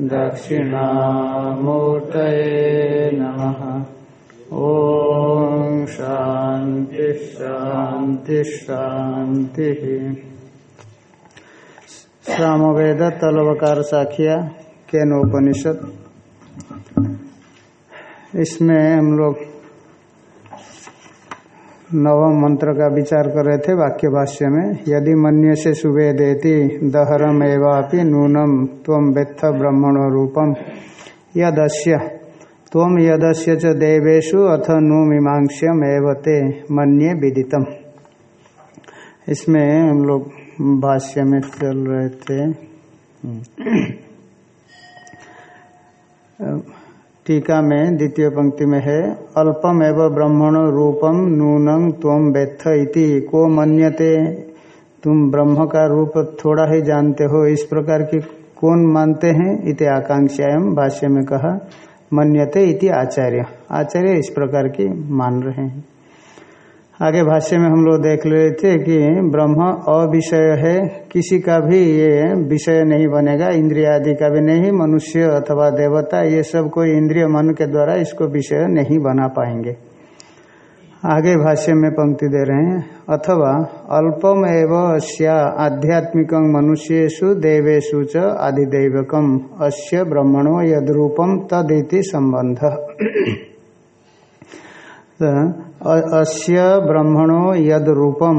दक्षिणामूर्तये ओ शांति शांति शांति शान्तिः। सामवेद तलवकार साखिया के नोपनिषद इसमें हम लोग नवम मंत्र का विचार कर रहे थे वाक्य भाष्य में। यदि मन्य से सुबे देती दहरम एवापि नूनम तम वेत्थ ब्रह्मणो रूपम यदस्य तम यदस्य च देवेशु अथ नु मीमांस्यम एवते मन्ये विदितम। इसमें हम लोग भाष्य में चल रहे थे। टीका में द्वितीय पंक्ति में है, अल्पम एवं ब्रह्मण रूपम नूनं त्वम व्यथ इति। को मन्यते? तुम ब्रह्म का रूप थोड़ा ही जानते हो, इस प्रकार की कौन मानते हैं? इति आकांक्षाएँ भाष्य में कहा, मन्यते इति आचार्य। आचार्य इस प्रकार की मान रहे हैं। आगे भाष्य में हम लोग देख रहे थे कि ब्रह्म अविषय है, किसी का भी ये विषय नहीं बनेगा इंद्रिय आदि का भी नहीं, मनुष्य अथवा देवता, ये सब कोई इंद्रिय मन के द्वारा इसको विषय नहीं बना पाएँगे। आगे भाष्य में पंक्ति दे रहे हैं, अथवा अल्पम एवं अस्या आध्यात्मिक मनुष्येशु देवेशु च आदिदेवकम अस्य ब्रह्मणो यद्रूपम तदिति संबंध अस्य ब्रह्मणो यद रूपम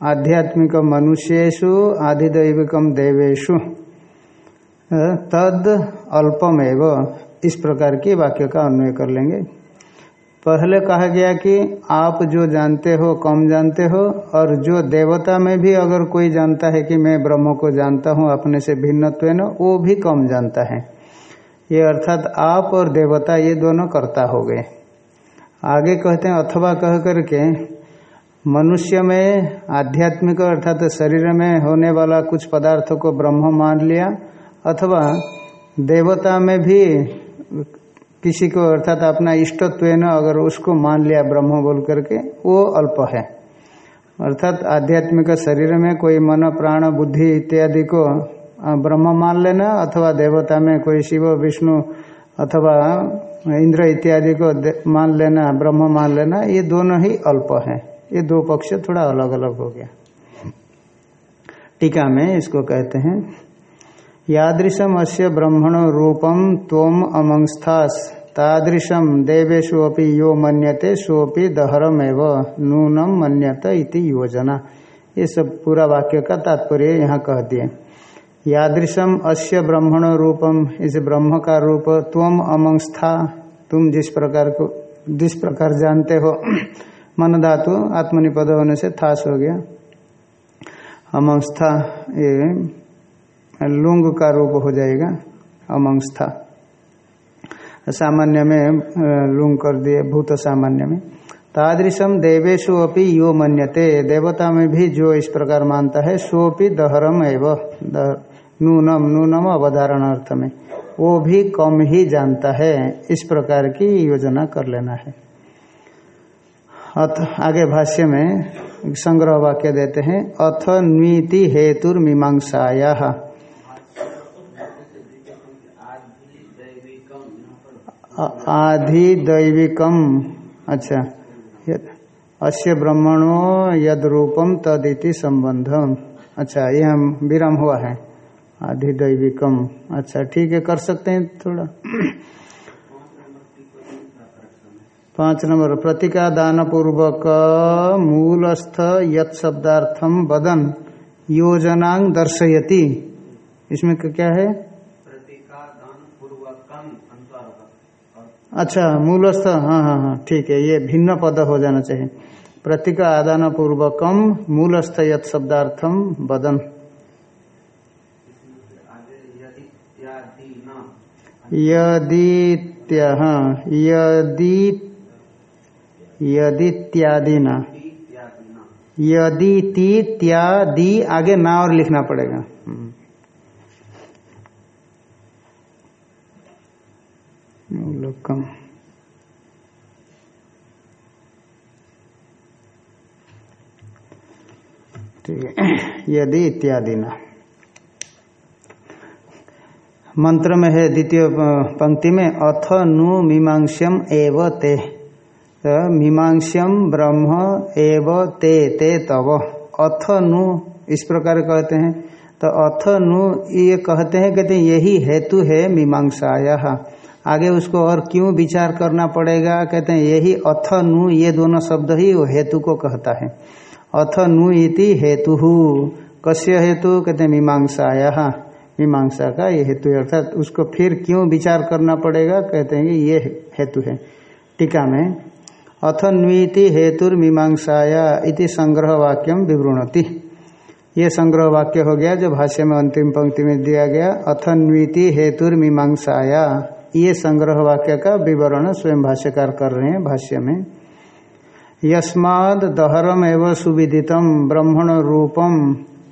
आध्यात्मिक मनुष्येशु आधिदैविकम देवेशु तद अल्पमेव। इस प्रकार की वाक्य का अन्वय कर लेंगे। पहले कहा गया कि आप जो जानते हो, कम जानते हो, और जो देवता में भी अगर कोई जानता है कि मैं ब्रह्म को जानता हूँ, अपने से भिन्नत्व वो भी कम जानता है। ये अर्थात आप और देवता ये दोनों कर्ता हो गए आगे कहते हैं, अथवा कह करके मनुष्य में आध्यात्मिक अर्थात शरीर में होने वाला कुछ पदार्थों को ब्रह्म मान लिया, अथवा देवता में भी किसी को अर्थात अपना इष्टत्व अगर उसको मान लिया ब्रह्म बोल करके, वो अल्प है। अर्थात आध्यात्मिक शरीर में कोई मन, प्राण, बुद्धि इत्यादि को ब्रह्म मान लेना, अथवा देवता में कोई शिव, विष्णु, अथवा इंद्र इत्यादि को मान लेना, ब्रह्म मान लेना, ये दोनों ही अल्प है। ये दो पक्ष थोड़ा अलग अलग हो गया। टीका में इसको कहते हैं यादृशम अस्य ब्रह्मण रूपम तोम अमंस्थास। तादृशम देवेशु यो मन्यते सोपि दहरम एव नूनम मन्यत इति योजना। ये सब पूरा वाक्य का तात्पर्य यहाँ कह दिए। यादृशम अस्य ब्रह्मण रूपम इस ब्रह्म का रूप त्वम अमंस्था। तुम जिस प्रकार को जिस प्रकार जानते हो मन धातु आत्मनिपद होने से थास हो गया। अमंस्था, ये लुंग का रूप हो जाएगा, अमंस्था। सामान्य में लुंग कर दिए, भूत सामान्य में। तादृशम देवेशु अपि यो मन्यते। देवता में भी जो इस प्रकार मानता है, सोपि दहरम एव। नूनम नूनम अवधारण अर्थ में वो भी कम ही जानता है। इस प्रकार की योजना कर लेना है। अथ, आगे भाष्य में संग्रह वाक्य देते हैं। अथ नीति हेतुर मीमांसाया। आधि दैविकम अच्छा अस्य ब्रह्मणो यद रूपम तदिति संबंधम अच्छा ये हम विराम हुआ है। आधिदैविकम। अच्छा ठीक है कर सकते हैं थोड़ा। पाँच नंबर प्रतिका दान पूर्वक मूलस्थ यत शब्दार्थम बदन योजनांग दर्शयति। इसमें क्या है? अच्छा मूलस्थ हाँ हाँ हाँ ठीक है ये भिन्न पद हो जाना चाहिए। प्रतीका आदान पूर्वकम मूलस्थ यत शब्दार्थम बदन। यदित्य, यदि यदित्यादि ना यदि त्यादि आगे ना और लिखना पड़ेगा। ठीक है। यदि इत्यादि ना मंत्र में है द्वितीय पंक्ति में, अथ नु मीमांस्यम एव ते। तो मीमांस्यम ब्रह्म एव ते ते तव। अथ नु, इस प्रकार कहते हैं। तो अथ नु, ये कहते हैं कहते हैं, यही हेतु है मीमांसाया। आगे उसको और क्यों विचार करना पड़ेगा? कहते हैं, यही अथ नु, ये दोनों शब्द ही वो हेतु को कहता है। अथ नु इति हेतु। कस्य हेतु? कहते हैं, मीमांसाया। मीमांसा का ये हेतु है। अर्थात उसको फिर क्यों विचार करना पड़ेगा? कहते हैं कि ये हेतु है। टीका में अथ नीति हेतुर्मीमांसाया इति संग्रह वाक्यम विवृणति। ये संग्रह वाक्य हो गया जो भाष्य में अंतिम पंक्ति में दिया गया। अथ नीति हेतुर्मीमांसाया ये संग्रह वाक्य का विवरण स्वयं भाष्यकार कर रहे हैं भाष्य में। यस्माद दहरम एवं सुविदितम ब्रह्मण रूपम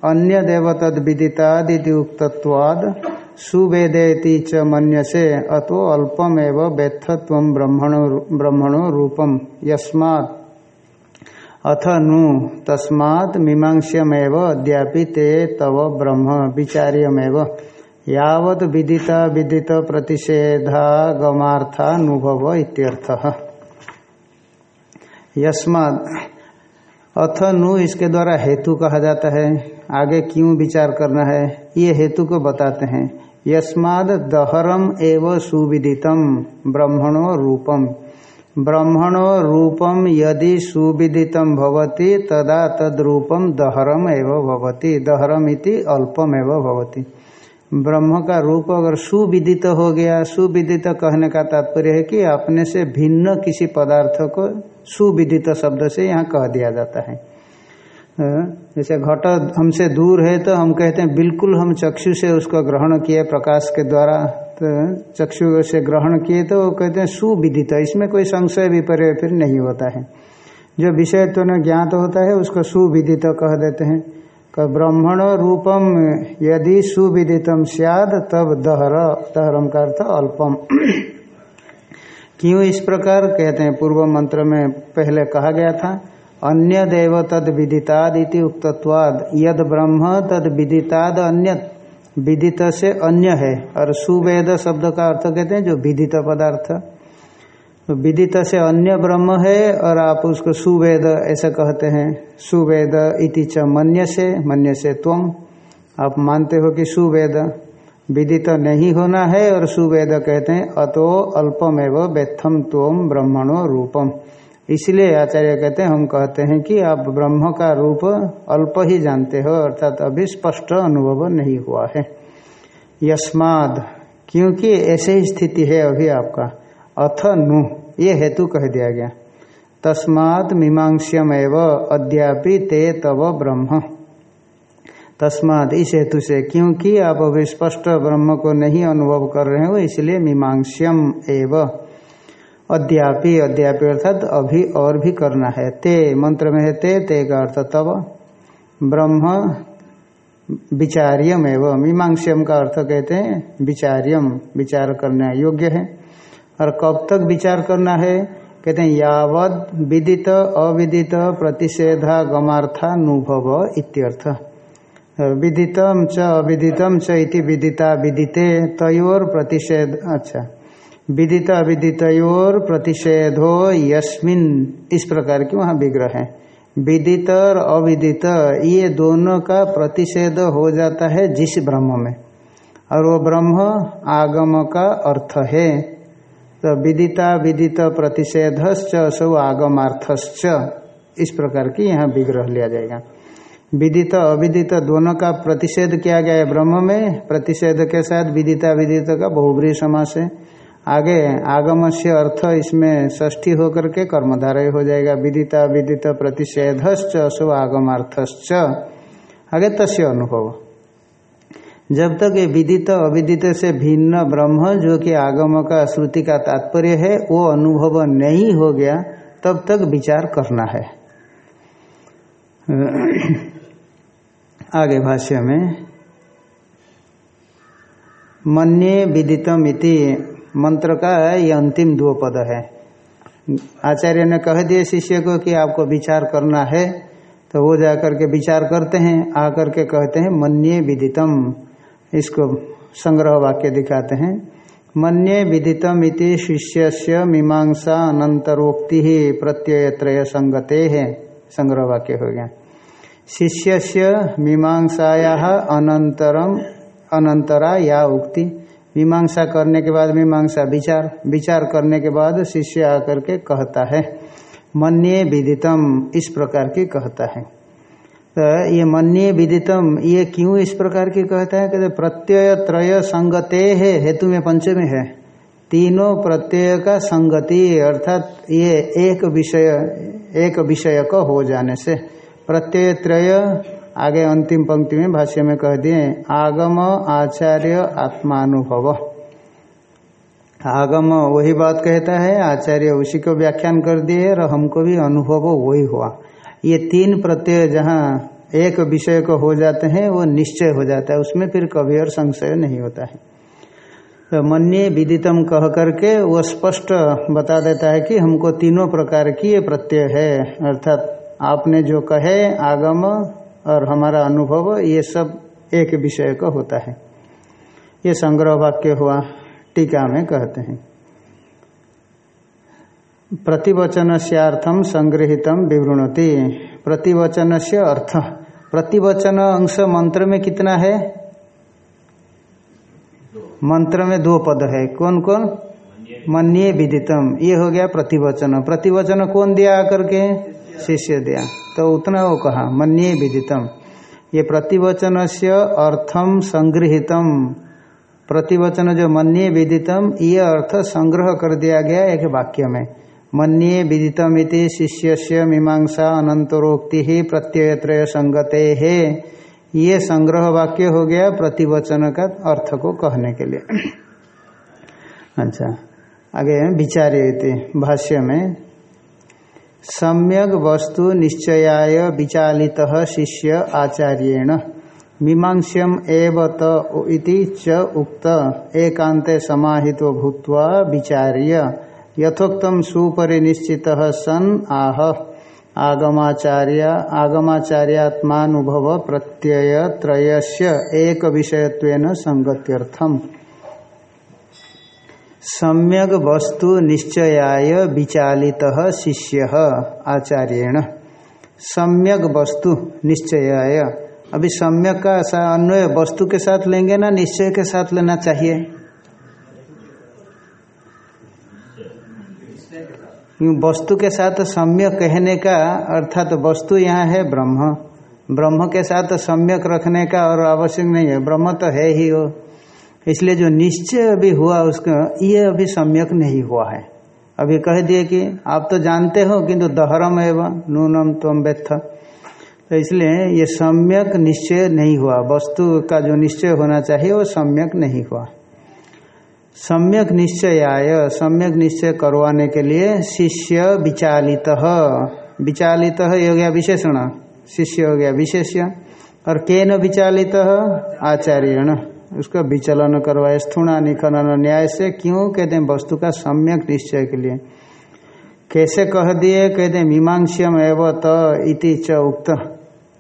अन्य देव तद विदितादि उक्तवाद सुवेदेति च से अतो अल्पम एवं व्यथत्व ब्रह्मणो ब्रह्मणो रूपम यस्मात्। अथ नु, तस्मात् मीमांस्यमेव, अद्यापि ते तव ब्रह्म विचार्यमेव। यावत विदिता विदित प्रतिषेधागमार्थानुभव इत्यर्थः। यस्मात्, अथ नु इसके द्वारा हेतु कहा जाता है। आगे क्यों विचार करना है? ये हेतु को बताते हैं। यस्माद दहरम एव सुविदितम ब्रह्मणो रूपम। ब्रह्मणो रूपम यदि सुविदितम भवति, तदा तद्रूपम दहरम एव भवति। दहरम इति अल्पम एव भवति। ब्रह्म का रूप अगर सुविदित हो गया, सुविदित कहने का तात्पर्य है कि अपने से भिन्न किसी पदार्थ को सुविदित शब्द से यहाँ कह दिया जाता है। जैसे घट हमसे दूर है तो हम कहते हैं, बिल्कुल हम चक्षु से उसको ग्रहण किए प्रकाश के द्वारा तो चक्षु से ग्रहण किए तो कहते हैं सुविदित, इसमें कोई संशय भी पर फिर नहीं होता है। जो विषय तो न ज्ञात होता है, उसको सुविदित कह देते हैं। ब्रह्मण रूपम यदि सुविदितम सियाद, तब दहर, दहरम का अर्थ अल्पम। क्यों इस प्रकार? कहते हैं, पूर्व मंत्र में पहले कहा गया था अन्य देव तद विदिताद इति उक्तत्वाद। यद ब्रह्म, तद विदिताद अन्य विदित से अन्य है। और सुवेद शब्द का अर्थ कहते हैं जो विदित पदार्थ। तो विदित से अन्य ब्रह्म है, और आप उसको सुवेद ऐसा कहते हैं। सुवेद इति च मन्य से मन्य से त्वम आप मानते हो कि सुवेद विदित नहीं होना है, और सुवेद कहते हैं अतो अल्पमेव व्यथम त्वम ब्रह्मणो रूपम। इसलिए आचार्य कहते हैं, हम कहते हैं कि आप ब्रह्म का रूप अल्प ही जानते हो, अर्थात अभी स्पष्ट अनुभव नहीं हुआ है। यस्माद, क्योंकि ऐसे ही स्थिति है अभी आपका। अथ नु, ये हेतु कह दिया गया। तस्मात् मीमांस्यम एवं अद्यापि ते तव ब्रह्म। तस्माद, इस हेतु से, क्योंकि आप अभी स्पष्ट ब्रह्म को नहीं अनुभव कर रहे हो, इसलिए मीमांस्यम एवं। अद्यापि अद्यापि अर्थात अभी और भी करना है। ते, मंत्र में है ते ते का अर्थ तब ब्रह्म, विचार्यम एवं मीमांस्यम का अर्थ कहते हैं, विचार्यम, विचार करना योग्य है। और कब तक विचार करना है? कहते हैं यावत विदित, अविदित प्रतिषेधा गमार्थानुभव इत्यर्थ विदितम च, अविदितम च इति विदिता विदिते, तयोर प्रतिषेध अच्छा। विदित अविदितोर प्रतिषेधो यस्मिन। इस प्रकार की वहाँ विग्रह है। विदित और अविदित, ये दोनों का प्रतिषेध हो जाता है जिस ब्रह्म में। और वो ब्रह्म आगम का अर्थ है। तो विदिता विदित प्रतिषेधश्च, सौ आगमार्थश्च। इस प्रकार की यहाँ विग्रह लिया जाएगा। विदित, अविदित दोनों का प्रतिषेध किया गया है ब्रह्म में। प्रतिषेध के साथ विदिता विदित का बहुब्री समास है। आगे आगम से अर्थ इसमें ष्ठी होकर के कर्मधारय हो जाएगा। विदिता, विदित, प्रतिषेधश्च सो आगमार्थश्च आगे तस्य अनुभव। जब तक ये विदित, अविदित से भिन्न ब्रह्म, जो कि आगम का श्रुति का तात्पर्य है, वो अनुभव नहीं हो गया, तब तक विचार करना है। आगे भाष्य में, मन्ये विदितम इति मंत्र का ये अंतिम दो पद है। आचार्य ने कह दिए शिष्य को कि आपको विचार करना है तो वो जाकर के विचार करते हैं, आकर के कहते हैं, मन्ये विदितम। इसको संग्रह वाक्य दिखाते हैं। मन्ये विदितम इति शिष्य से मीमांसा अनंतरोक्ति ही प्रत्यय त्रय संगते। है संग्रह वाक्य हो गया। शिष्य से मीमांसाया अनंतरम अनंतरा या उक्ति। मीमांसा करने के बाद मीमांसा विचार विचार करने के बाद शिष्य आकर के कहता है, मन्ये विदितम, इस प्रकार की कहता है। तो ये मन्ये विदितम, ये क्यों इस प्रकार की कहता है? कहते, प्रत्यय त्रय संगते है, हेतु में पंचमी है। तीनों प्रत्यय का संगति, अर्थात ये एक विषय एक विषय का हो जाने से। प्रत्यय त्रय आगे अंतिम पंक्ति में भाष्य में कह दिए, आगम आचार्य आत्मानुभव। आगम वही बात कहता है, आचार्य उसी को व्याख्यान कर दिए और हमको भी अनुभव वही हुआ। ये तीन प्रत्यय जहाँ एक विषय को हो जाते हैं, वो निश्चय हो जाता है, उसमें फिर कभी और संशय नहीं होता है। तो मन्य विदितम कह करके वो स्पष्ट बता देता है कि हमको तीनों प्रकार की ये प्रत्यय है, अर्थात आपने जो कहे, आगम और हमारा अनुभव ये सब एक विषय का होता है। ये संग्रह वाक्य हुआ, टीका में कहते हैं। प्रतिवचन से अर्थम संग्रहितम विवृणति। प्रतिवचन से अर्थ। प्रतिवचन अंश मंत्र में कितना है? मंत्र में दो पद है। कौन कौन? मन्ये विदितम। ये हो गया प्रतिवचन। प्रतिवचन कौन दिया आकर के? शिष्य दिया। तो उतना वो कहा, मन्ये विदितम। ये प्रतिवचन से अर्थम संग्रहितम प्रतिवचन जो मन्ये विदितम, ये अर्थ संग्रह कर दिया गया एक वाक्य में। मन्ये विदितम इति शिष्य से मीमांसा अनंतरोक्ति ही प्रत्यय संगते। है ये संग्रह वाक्य हो गया प्रतिवचन का अर्थ को कहने के लिए। अच्छा आगे विचार्य भाष्य में। सम्यक वस्तु निश्चयाय विचालित शिष्य आचार्येण। मीमांस्यम एव इति च उक्त। एकांते समाहितो भूत्वा विचार्य। यथोक्तम सुपरिनिश्चित सन आह। आगमाचार्य, आगमाचार्यात्मानुभव प्रत्यय त्रयस्य एक विषयत्वेन संगत्यर्थम सम्यक वस्तु निश्चयाय विचालित शिष्य। आचार्येण। सम्यक वस्तु निश्चयाय। अभी सम्यक का अन्वय वस्तु के साथ लेंगे ना, निश्चय के साथ लेना चाहिए? वस्तु के साथ सम्यक कहने का अर्थात तो वस्तु यहाँ है ब्रह्म। ब्रह्म के साथ सम्यक रखने का और आवश्यक नहीं है। ब्रह्म तो है ही वो। इसलिए जो निश्चय अभी हुआ उसका, ये अभी सम्यक नहीं हुआ है। अभी कह दिए कि आप तो जानते हो किंतु दहरम एवं नूनम तम व्यथ तो इसलिए ये सम्यक निश्चय नहीं हुआ। वस्तु का जो निश्चय होना चाहिए वो सम्यक नहीं हुआ। सम्यक निश्चय आय सम्यक निश्चय करवाने के लिए शिष्य विचालित विचालित हो गया विशेषण। शिष्य हो गया विशेष्य। और केन विचालित? आचार्य उसका विचलन करवाए, स्थूणा निखनन न्याय से क्यों कहते हैं वस्तु का सम्यक निश्चय के लिए? कैसे कह दिए? कहते मीमांस्यम एव त इति च उक्त।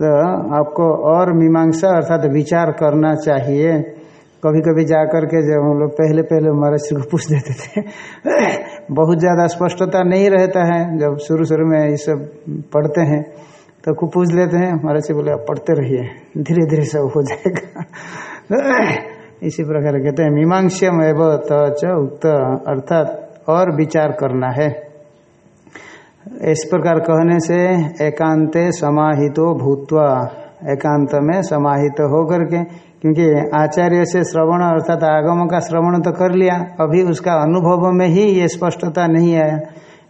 तो आपको और मीमांसा अर्थात तो विचार करना चाहिए। कभी कभी जा करके जब हम लोग पहले पहले महाराज को पूछ देते थे, बहुत ज़्यादा स्पष्टता नहीं रहता है। जब शुरू शुरू में ये सब पढ़ते हैं तो को पूछ लेते हैं। महाराज से बोले, आप पढ़ते रहिए धीरे धीरे सब हो जाएगा। इसी प्रकार कहते हैं, मीमांस्यम एवं च उक्त, अर्थात और विचार करना है। इस प्रकार कहने से एकांते समाहितो भूतवा, एकांत में समाहित होकर के, क्योंकि आचार्य से श्रवण अर्थात आगम का श्रवण तो कर लिया, अभी उसका अनुभव में ही ये स्पष्टता नहीं आया।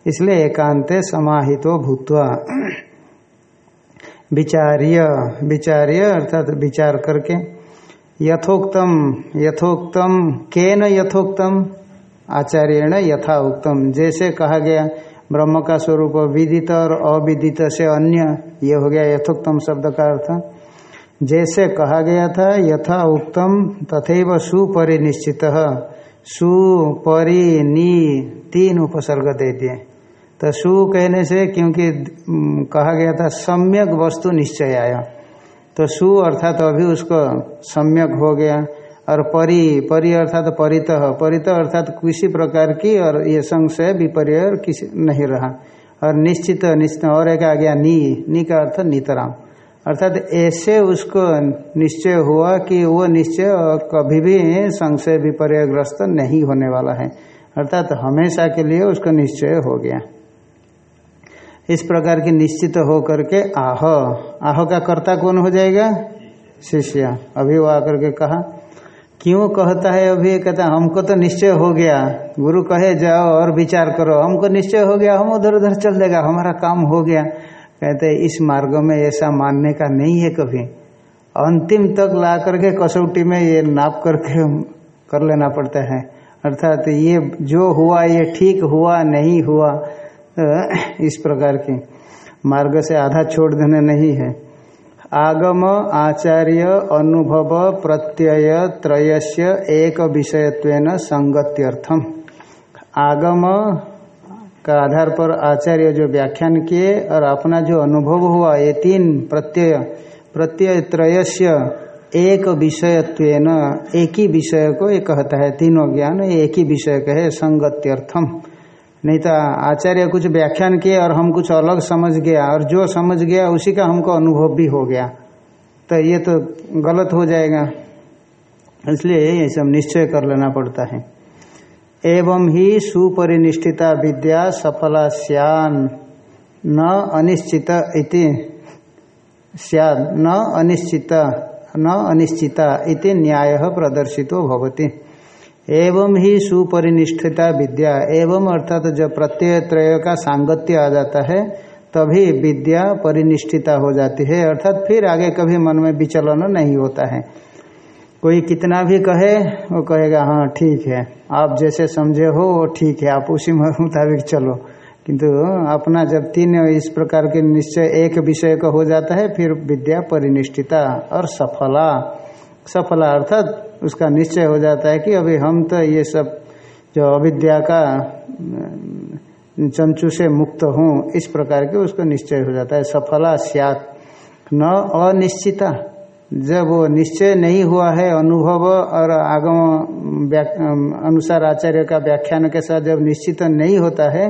इसलिए एकांते समाहितो भूतवा। विचार्य विचार्य अर्थात विचार करके यथोक्तम यथोक्तम, केन यथोक्तम? आचार्यण यथा उक्तम। जैसे कहा गया, ब्रह्म का स्वरूप विदित और अविदित से अन्य, ये हो गया यथोक्तम शब्द का अर्थ। जैसे कहा गया था, यथा उक्तम, तथैव सुपरिनिश्चित। सुपरि नी तीन उपसर्ग दे दिए। तो सु कहने से, क्योंकि कहा गया था, सम्यक वस्तु निश्चय आया तो सु अर्थात अभी उसको सम्यक हो गया, और परि परि अर्थात परित परित अर्थात किसी प्रकार की, और ये संशय, विपर्य किसी, नहीं रहा। और निश्चित निश्चित, और एक आ गया नी नी का अर्थ नितराम। अर्थात ऐसे उसको निश्चय हुआ कि वो निश्चय कभी भी संशय विपर्यग्रस्त नहीं होने वाला है। अर्थात हमेशा के लिए उसको निश्चय हो गया। इस प्रकार की निश्चित हो करके आह। आह का कर्ता कौन हो जाएगा? शिष्य। अभी वो आकर के कहा, क्यों कहता है अभी? कहता, हमको तो निश्चय हो गया। गुरु कहे, जाओ और विचार करो। हमको निश्चय हो गया। हम उधर उधर चल देगा। हमारा काम हो गया। कहते, इस मार्ग में ऐसा मानने का नहीं है कभी। अंतिम तक ला करके कसौटी में ये नाप करके कर लेना पड़ता है। अर्थात ये जो हुआ, ये ठीक हुआ, नहीं हुआ इस प्रकार की। मार्ग से आधा छोड़ देना नहीं है। आगम, आचार्य, अनुभव, प्रत्यय, त्रयस्य, एक विषयत्वेन संगत्यर्थम। आगम का आधार पर आचार्य जो व्याख्यान किए और अपना जो अनुभव हुआ, ये तीन प्रत्यय प्रत्यय, त्रयस्य, एक विषयत्वेन, एक ही विषय को ये कहता है। तीनों ज्ञान एक ही विषय कहे संगत्यर्थम। नहीं तो आचार्य कुछ व्याख्यान किए और हम कुछ अलग समझ गया, और जो समझ गया उसी का हमको अनुभव भी हो गया। तो ये तो गलत हो जाएगा। इसलिए ये सब निश्चय कर लेना पड़ता है। एवं ही सुपरिनिष्ठिता विद्या सफला सियान, न अनिश्चित इति न अनिश्चित, न अनिश्चिता इति न्याय प्रदर्शितो भवति। एवं ही सुपरिनिष्ठिता विद्या, एवं अर्थात तो जब प्रत्यय त्रय का सांगत्य आ जाता है, तभी विद्या परिनिष्ठिता हो जाती है, अर्थात फिर आगे कभी मन में विचलन नहीं होता है। कोई कितना भी कहे, वो कहेगा हाँ ठीक है, आप जैसे समझे हो वो ठीक है, आप उसी मुताबिक चलो। किंतु अपना जब तीन इस प्रकार के निश्चय, एक विषय का हो जाता है, फिर विद्या परिनिष्ठिता और सफला। सफला अर्थात उसका निश्चय हो जाता है कि अभी हम तो ये सब जो अविद्या का, चंचु से मुक्त हूँ, इस प्रकार के उसको निश्चय हो जाता है। सफला स्यात। न अनिश्चिता। जब वो निश्चय नहीं हुआ है, अनुभव और आगम अनुसार आचार्य का व्याख्यान के साथ जब निश्चित नहीं होता है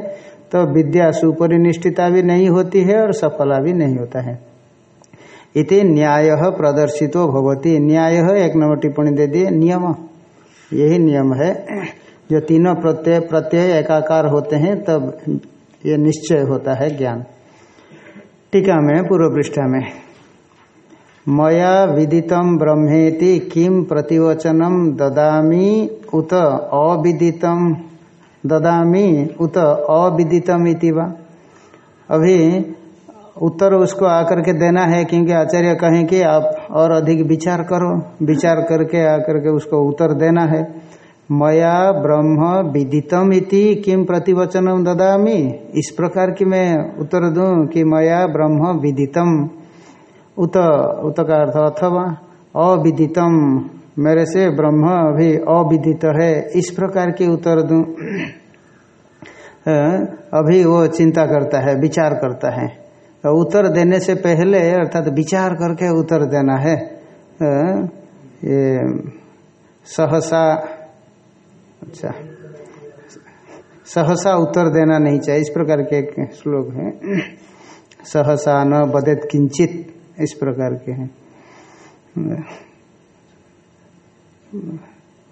तो विद्या सुपरिनिष्ठिता भी नहीं होती है और सफला भी नहीं होता है। इति न्याय प्रदर्शितो भवती। न्याय एक नंबर टिप्पणी दे दिए, नियम। यही नियम है। जो तीनों प्रत्यय प्रत्यय एकाकार होते हैं, तब ये निश्चय होता है ज्ञान। टीका में, पूर्व पृष्ठा में, मया विदितम ब्रह्मेति किम प्रतिवचनम ददामी उत अविदितम ददामी उत अविदितम इति वा? अभी उत्तर उसको आकर के देना है, क्योंकि आचार्य कहें कि आप और अधिक विचार करो। विचार करके आकर के उसको उत्तर देना है। मया ब्रह्म विदितम इति किम प्रतिवचनम ददामी? इस प्रकार की मैं उत्तर दूँ कि मया ब्रह्म विदितम। उत उत का अर्थ अथवा अविदितम। मेरे से ब्रह्म अभी अविदित है। इस प्रकार की उत्तर दूँ। अभी वो चिंता करता है, विचार करता है। तो उत्तर देने से पहले, अर्थात विचार करके उत्तर देना है। ये सहसा अच्छा सहसा उत्तर देना नहीं चाहिए। इस प्रकार के एक श्लोक है। सहसा न बदत किंचित, इस प्रकार के हैं।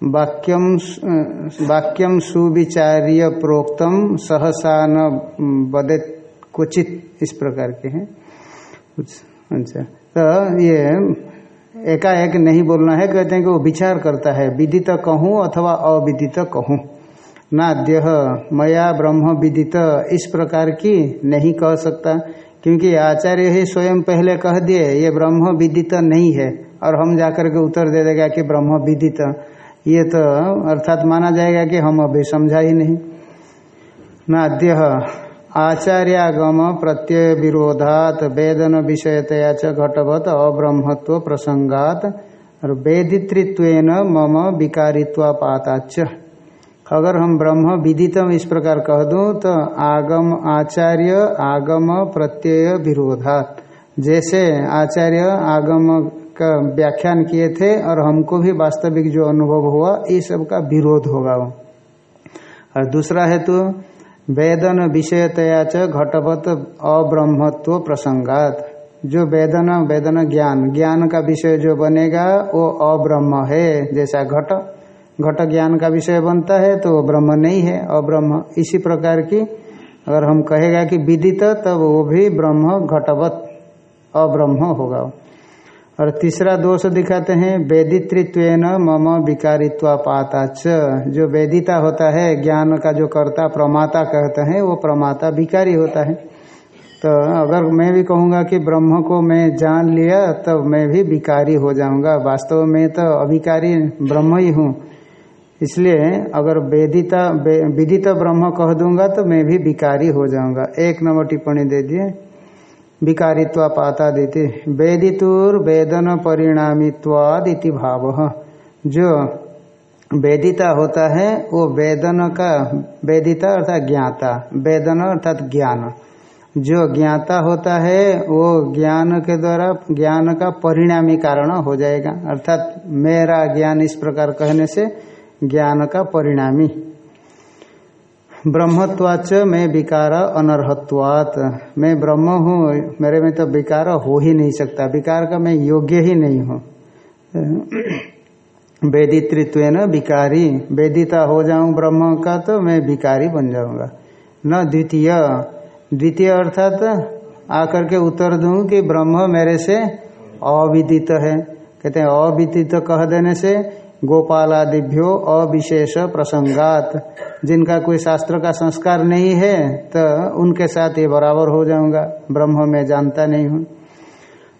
वाक्यम वाक्यम सुविचार्य प्रोक्तम, सहसा न बदेत क्वचित इस प्रकार के हैं। कुछ अच्छा तो ये एकाएक नहीं बोलना है, कहते हैं कि वो विचार करता है, विदित कहूँ अथवा अविदित कहूँ। नाद्य मया ब्रह्म विदित, इस प्रकार की नहीं कह सकता, क्योंकि आचार्य ही स्वयं पहले कह दिए, ये ब्रह्म विदित नहीं है, और हम जाकर के उत्तर दे देगा कि ब्रह्म विदित। ये तो अर्थात माना जाएगा कि हम अभी समझा ही नहीं। नाद्य आचार्यागम प्रत्यय विरोधात वेदन विषयतया च घटवत अब्रह्मत्व प्रसंगात और वेदितृत्व मम विकारित्वापाताच अगर हम ब्रह्म विदितम इस प्रकार कह दूँ तो आगम आचार्य आगम प्रत्यय विरोधात जैसे आचार्य आगम का व्याख्यान किए थे और हमको भी वास्तविक जो अनुभव हुआ इस सब का विरोध होगा वो। और दूसरा हेतु वेदन विषयतया च घटवत अब्रह्मत्व प्रसंगात। जो वेदन वेदन ज्ञान ज्ञान का विषय जो बनेगा, वो अब्रह्म है। जैसा घट घट ज्ञान का विषय बनता है तो ब्रह्म नहीं है, अब्रह्म। इसी प्रकार की अगर हम कहेगा कि विदित, तब वो भी ब्रह्म घटवत, अब्रह्म होगा। और तीसरा दोष दिखाते हैं वेदितृत्व मम विकारित्वापाताच जो वेदिता होता है, ज्ञान का जो कर्ता प्रमाता कहते हैं, वो प्रमाता विकारी होता है। तो अगर मैं भी कहूँगा कि ब्रह्म को मैं जान लिया, तब मैं भी विकारी हो जाऊँगा। वास्तव में तो अभिकारी ब्रह्म ही हूँ। इसलिए अगर वेदिता विदित ब्रह्म कह दूँगा तो मैं भी विकारी हो जाऊँगा। एक नंबर टिप्पणी दे दिए। विकारित्वापाता देते वेदितुर वेदन परिणामित्वाद इति भाव। जो वेदिता होता है, वो वेदन का, वेदिता अर्थात ज्ञाता। वेदन अर्थात ज्ञान। जो ज्ञाता होता है, वो ज्ञान के द्वारा, ज्ञान का परिणामी कारण हो जाएगा। अर्थात मेरा ज्ञान इस प्रकार कहने से ज्ञान का परिणामी। ब्रह्मत्वाच मैं विकार अनर्हत्वात। मैं ब्रह्म हूँ, मेरे में तो विकार हो ही नहीं सकता। विकार का मैं योग्य ही नहीं हूँ। वेदितृत्व न विकारी। वेदिता हो जाऊँ ब्रह्म का तो मैं विकारी बन जाऊँगा। न द्वितीय। द्वितीय अर्थात आकर के उत्तर दूँ कि ब्रह्म मेरे से अविदित है। कहते हैं, अविदित कह देने से गोपालादिभ्यो अविशेष प्रसंगात। जिनका कोई शास्त्र का संस्कार नहीं है तो उनके साथ ये बराबर हो जाऊँगा। ब्रह्म में जानता नहीं हूँ।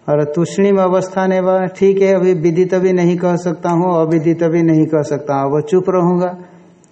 और तुष्णिम अवस्था ने वह, ठीक है, अभी विदित भी नहीं कह सकता हूँ, अविदित भी नहीं कह सकता हूँ। वो चुप रहूँगा।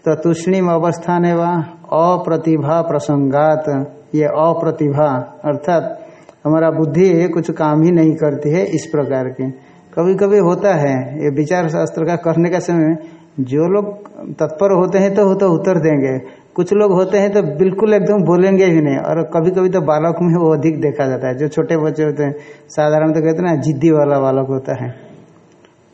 तो तुष्णिम अवस्था ने वह, अप्रतिभा प्रसंगात। ये अप्रतिभा, अर्थात हमारा बुद्धि कुछ काम ही नहीं करती है इस प्रकार की। कभी कभी होता है, ये विचार शास्त्र का करने का समय, जो लोग तत्पर होते हैं तो हो तो उत्तर देंगे। कुछ लोग होते हैं तो बिल्कुल एकदम बोलेंगे ही नहीं, और कभी कभी तो बालक में वो अधिक देखा जाता है। जो छोटे बच्चे होते हैं साधारण तो कहते हैं ना, जिद्दी वाला बालक होता है।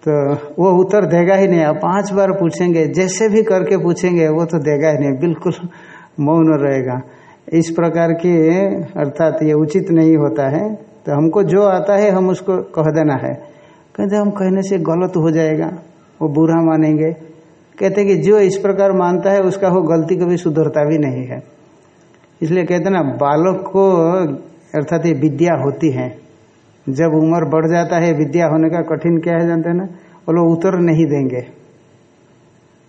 तो वो उत्तर देगा ही नहीं। आप पाँच बार पूछेंगे, जैसे भी करके पूछेंगे, वो तो देगा ही नहीं। बिल्कुल मौन रहेगा। इस प्रकार की, अर्थात ये उचित नहीं होता है। तो हमको जो आता है, हम उसको कह देना है। कहते हम कहने से गलत हो जाएगा, वो बुरा मानेंगे। कहते कि जो इस प्रकार मानता है, उसका वो गलती कभी सुधरता भी नहीं है। इसलिए कहते ना, बालक को अर्थात ये विद्या होती है। जब उम्र बढ़ जाता है, विद्या होने का कठिन क्या है जानते हैं ना, वो लोग उत्तर नहीं देंगे।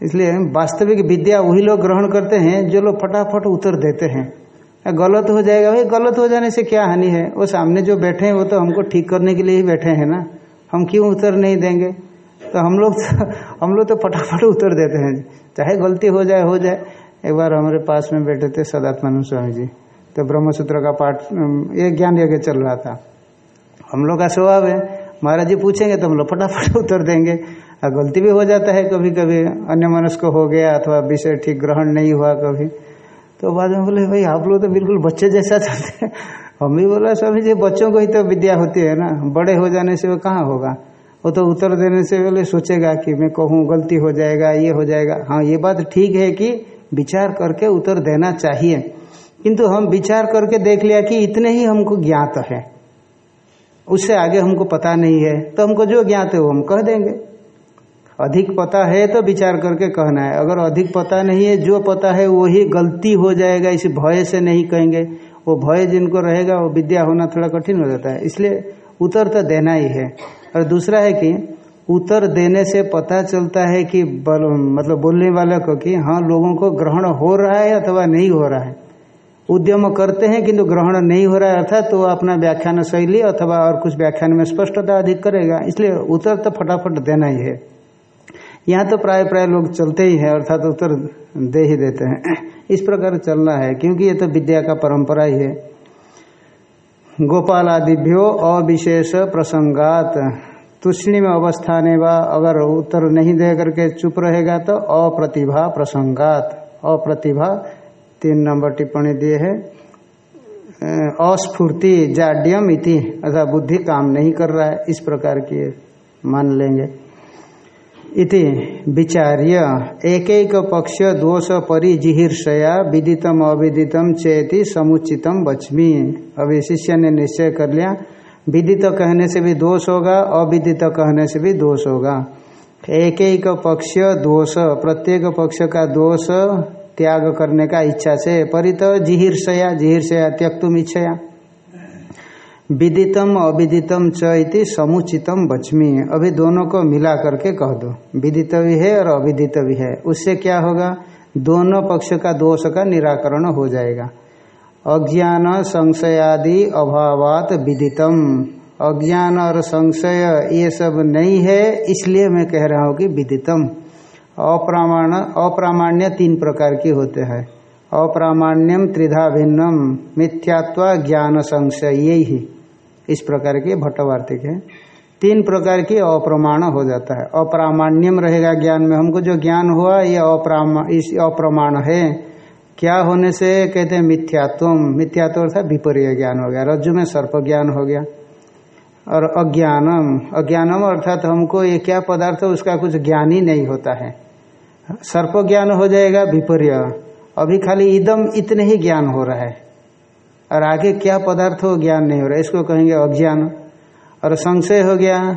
इसलिए वास्तविक विद्या वही लोग ग्रहण करते हैं, जो लोग फटाफट उत्तर देते हैं। गलत हो जाएगा, भाई गलत हो जाने से क्या हानि है? वो सामने जो बैठे हैं, वो तो हमको ठीक करने के लिए ही बैठे हैं ना। हम क्यों उत्तर नहीं देंगे? तो हम लोग तो हम लोग तो फटाफट उत्तर देते हैं। चाहे गलती हो जाए हो जाए। एक बार हमारे पास में बैठे थे सदात्मानंद स्वामी जी। तो ब्रह्मसूत्र का पाठ ये ज्ञान यज्ञ चल रहा था। हम लोग का स्वभाव है, महाराज जी पूछेंगे तो हम लोग फटाफट उत्तर देंगे। और गलती भी हो जाता है कभी कभी अन्य मनुष्य को हो गया अथवा विषय ठीक ग्रहण नहीं हुआ कभी। तो बाद में बोले, भाई, आप लोग तो बिल्कुल बच्चे जैसा चलते हैं। हम बोला, स्वामी जी, बच्चों को ही तो विद्या होती है ना। बड़े हो जाने से वो कहाँ होगा? वो तो उत्तर देने से बोले सोचेगा कि मैं कहूँ, गलती हो जाएगा, ये हो जाएगा। हाँ ये बात ठीक है कि विचार करके उत्तर देना चाहिए। किंतु हम विचार करके देख लिया कि इतने ही हमको ज्ञात है। उससे आगे हमको पता नहीं है तो हमको जो ज्ञात है वो हम कह देंगे। अधिक पता है तो विचार करके कहना है। अगर अधिक पता नहीं है, जो पता है वही गलती हो जाएगा, इस भय से नहीं कहेंगे। वो भय जिनको रहेगा वो विद्या होना थोड़ा कठिन हो जाता है। इसलिए उत्तर तो देना ही है। और दूसरा है कि उत्तर देने से पता चलता है कि बल, मतलब बोलने वाले को कि हाँ लोगों को ग्रहण हो रहा है अथवा नहीं हो रहा है। उद्यम करते हैं किंतु ग्रहण नहीं हो रहा है अर्थात तो अपना व्याख्यान शैली अथवा और कुछ व्याख्यान में स्पष्टता अधिक करेगा। इसलिए उत्तर तो फटाफट देना ही है। यहाँ तो प्राय प्राय लोग चलते ही हैं अर्थात तो उत्तर दे ही देते हैं। इस प्रकार चलना है, क्योंकि ये तो विद्या का परंपरा ही है। गोपाल आदिभ्यो अविशेष प्रसंगात तुष्णी में अवस्थाने व अगर उत्तर नहीं दे करके चुप रहेगा तो अप्रतिभा प्रसंगात। अप्रतिभा तीन नंबर टिप्पणी दिए है। अस्फूर्ति जाड्यम इति अर्थात बुद्धि काम नहीं कर रहा है, इस प्रकार की मान लेंगे। इति विचार्य एक एक पक्ष दोष परिजिहिर्षया विदितम अविदितम चेति समुचितम बचमी अभी शिष्य ने निश्चय कर लिया, विदित कहने से भी दोष होगा, अविदित कहने से भी दोष होगा। एक एक पक्ष दोष, प्रत्येक पक्ष का दोष त्याग करने का इच्छा से, परित जिहिर्षया जिहिर्षया त्यक्तुम इच्छया। विदितम अविदितम च इति समुचितम बचमी अभी दोनों को मिला करके कह दो। विदित भी है और अविदित भी है। उससे क्या होगा? दोनों पक्ष का दोष का निराकरण हो जाएगा। अज्ञान संशयादि अभावात विदितम। अज्ञान और संशय ये सब नहीं है, इसलिए मैं कह रहा हूँ कि विदितम। अप्रामाण, अप्रामाण्य तीन प्रकार की होते हैं। अप्रामाण्यम, त्रिधा भिन्नम, मिथ्यात्व ज्ञान संशय यही इस प्रकार के भट्टवार्तिक है। तीन प्रकार की अप्रमाण हो जाता है। अप्रामाण्यम रहेगा ज्ञान में। हमको जो ज्ञान हुआ, ये अप्रामा, इस अप्रमाण है। क्या होने से कहते हैं मिथ्यात्व मिथ्यात्व अर्थात विपरीय ज्ञान हो गया। रज्जु में सर्प ज्ञान हो गया। और अज्ञानम। अज्ञानम अर्थात हमको ये क्या पदार्थ उसका कुछ ज्ञान ही नहीं होता है। सर्प ज्ञान हो जाएगा विपर्य। अभी खाली इदम इतने ही ज्ञान हो रहा है। और आगे क्या पदार्थ हो, ज्ञान नहीं हो रहा। इसको कहेंगे अज्ञान। और संशय हो गया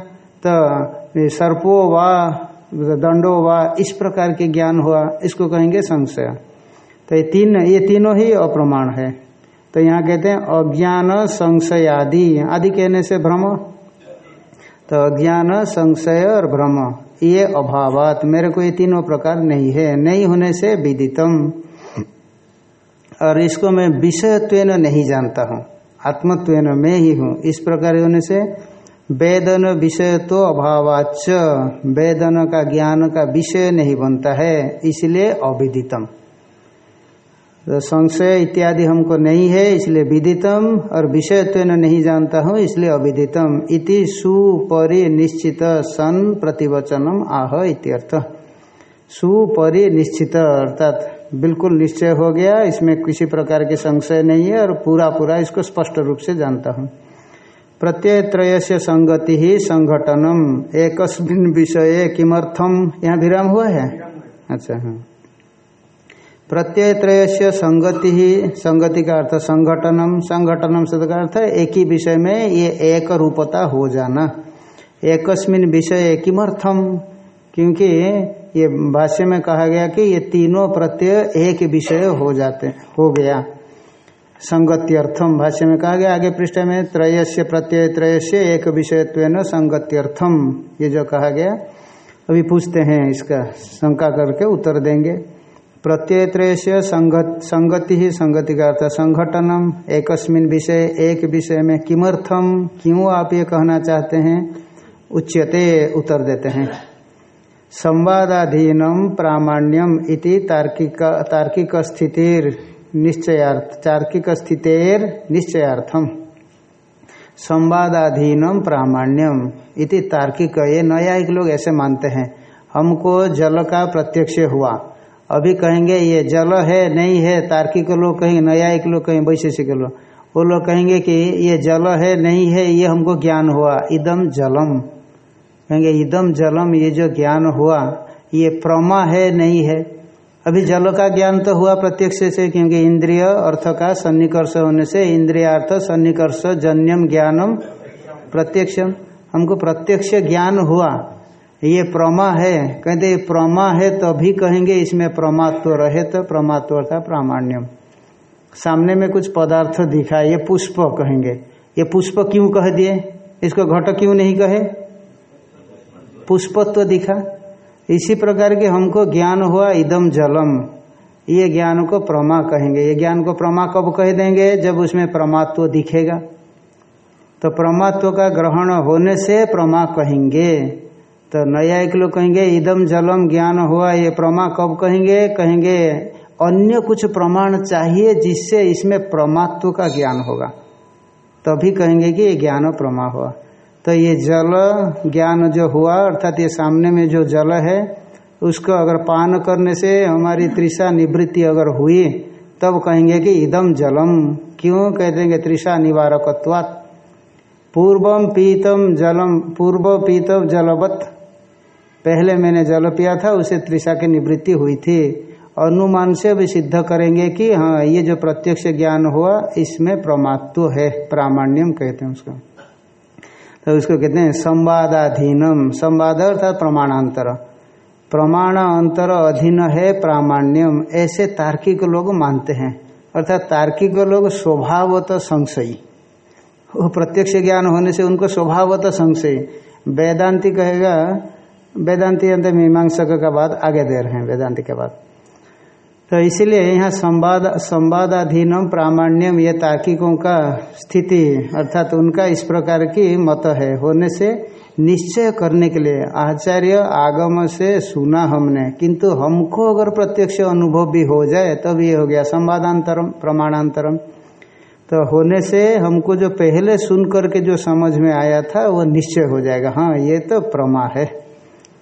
तो सर्पो वा, दंडो वा, इस प्रकार के ज्ञान हुआ। इसको कहेंगे संशय। तो ये तीन, ये तीनों ही अप्रमाण है। तो यहाँ कहते हैं अज्ञान, संशय आदि। आदि कहने से भ्रम? तो अज्ञान, संशय और भ्रम, ये अभावात। मेरे को ये तीनों प्रकार नहीं है। नहीं होने से विदितम। और इसको मैं विषयत्व नहीं जानता हूँ आत्मत्व में ही हूँ। इस प्रकार होने से वेदन विषय तो अभावाच वेदन का ज्ञान का विषय नहीं बनता है, इसलिए अविदितम। तो संशय इत्यादि हमको नहीं है, इसलिए विदितम, और विषयत्व नहीं जानता हूँ, इसलिए अविदितम। इति सुपरि निश्चित सन प्रतिवचनम आह इत्यर्थ। सुपरि निश्चित अर्थात बिल्कुल निश्चय हो गया, इसमें किसी प्रकार के संशय नहीं है और पूरा पूरा इसको स्पष्ट रूप से जानता हूँ। प्रत्यय त्रय से संगति ही संगठनम एक विषय किमर्थम? यहाँ विराम हुआ है? अच्छा हाँ। प्रत्यय त्रय से संगति ही संगति का अर्थ संगठनम संगठनम शब्द का अर्थ एक ही विषय में ये एक रूपता हो जाना। एकस्मिन विषय किमर्थम? क्योंकि ये भाष्य में कहा गया कि ये तीनों प्रत्यय एक विषय हो जाते, हो गया। संगत्यर्थम भाष्य में कहा गया, आगे पृष्ठ में, त्रयस्य प्रत्यय, त्रयस्य एक विषयत्व संगत्यर्थम, ये जो कहा गया। अभी पूछते हैं इसका, शंका करके उत्तर देंगे। प्रत्यय, त्रयस्य, संगत, संगति ही संगति का अर्थ संगठनम एकस्मिन विषय, एक विषय में किमर्थम, क्यों आप ये कहना चाहते हैं? उच्यते उत्तर देते हैं। संवादाधीनम प्रामाण्यम इति तार्किक तार्किक स्थितिर निश्चयार्थ तार्किक स्थितेर निश्चयार्थम। संवादाधीनम प्रामाण्यम इति तार्किक ये न्यायिक लोग ऐसे मानते हैं। हमको जल का प्रत्यक्ष हुआ। अभी कहेंगे, ये जल है, नहीं है, तार्किक लोग कहेंगे न्यायिक लोग कहेंगे, वैशेषिक लोग। वो लोग कहेंगे कि, ये जल है, नहीं है, ये हमको ज्ञान हुआ। इदम जलम। कहेंगे, इदम जलम, ये जो ज्ञान हुआ, ये प्रमा है, नहीं है? अभी जल का ज्ञान तो हुआ प्रत्यक्ष से, क्योंकि इंद्रिय अर्थ का सन्निकर्ष होने से इंद्रियार्थ सन्निकर्ष जन्यम ज्ञानम प्रत्यक्षम। हमको प्रत्यक्ष ज्ञान हुआ, ये प्रमा है। कहते ये प्रमा है तभी तो कहेंगे, इसमें प्रमात्व रहे तो प्रमात्व था प्रामाण्यम। सामने में कुछ पदार्थ दिखा ये पुष्प कहेंगे। ये पुष्प क्यों कह दिए? इसको घट क्यों नहीं कहे? पुष्पत्व दिखा। इसी प्रकार के हमको ज्ञान हुआ इदम जलम। ये ज्ञान को प्रमा कहेंगे। ये ज्ञान को प्रमा कब कह देंगे? जब उसमें प्रमात्व दिखेगा। तो प्रमात्व का ग्रहण होने से प्रमा कहेंगे। तो नया एक लोग कहेंगे, इदम जलम ज्ञान हुआ, ये प्रमा कब कहेंगे? कहेंगे, अन्य कुछ प्रमाण चाहिए जिससे इसमें प्रमात्व का ज्ञान होगा। तभी कहेंगे कि ये ज्ञान प्रमा हुआ। तो ये जल ज्ञान जो हुआ, अर्थात ये सामने में जो जल है, उसको अगर पान करने से हमारी त्रिषा निवृत्ति अगर हुई, तब कहेंगे कि इदम जलम। क्यों कह देंगे त्रिषा निवारकत्वात्? पूर्वम पीतम जलम, पूर्व पीतम जलवत। पहले मैंने जल पिया था, उसे त्रिषा की निवृत्ति हुई थी। अनुमान से भी सिद्ध करेंगे कि हाँ ये जो प्रत्यक्ष ज्ञान हुआ, इसमें प्रमात्व है, प्रामाण्यम कहते हैं उसको। तो उसको कहते हैं संवादाधीनम। संवाद अर्थात प्रमाणांतर। प्रमाण अंतर अधीन है प्रामाण्यम। ऐसे तार्किक लोग मानते हैं। अर्थात तार्किक लोग स्वभावत संशयी। वो प्रत्यक्ष ज्ञान होने से उनको स्वभावत संशयी। वेदांति कहेगा, वेदांति अंत मीमांसक का बाद आगे दे रहे हैं, वेदांति के बाद। तो इसीलिए यहाँ संवाद, संवादाधीनम प्रामाण्यम ये तार्किकों का स्थिति, अर्थात उनका इस प्रकार की मत है। होने से निश्चय करने के लिए आचार्य आगम से सुना हमने, किंतु हमको अगर प्रत्यक्ष अनुभव भी हो जाए, तब ये हो गया संवादांतरम, प्रमाणांतरम। तो होने से हमको जो पहले सुन करके जो समझ में आया था, वो निश्चय हो जाएगा। हाँ ये तो प्रमा है।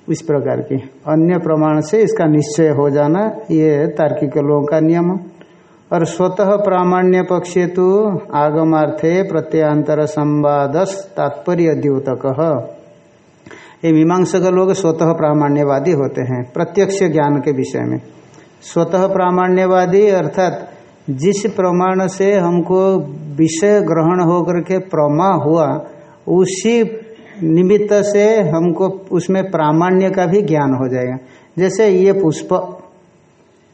इस प्रकार की। अन्य प्रमाण से इसका निश्चय हो जाना ये तार्किक लोगों का नियम। और स्वतः प्रामाण्य पक्ष तो आगमार्थे प्रत्यांतर संवाद तात्पर्य द्योतक। ये मीमांसक लोग स्वतः प्रामाण्यवादी होते हैं, प्रत्यक्ष ज्ञान के विषय में। स्वतः प्रामाण्यवादी अर्थात जिस प्रमाण से हमको विषय ग्रहण होकर के प्रमा हुआ, उसी निमित्त से हमको उसमें प्रामाण्य का भी ज्ञान हो जाएगा। जैसे ये पुष्प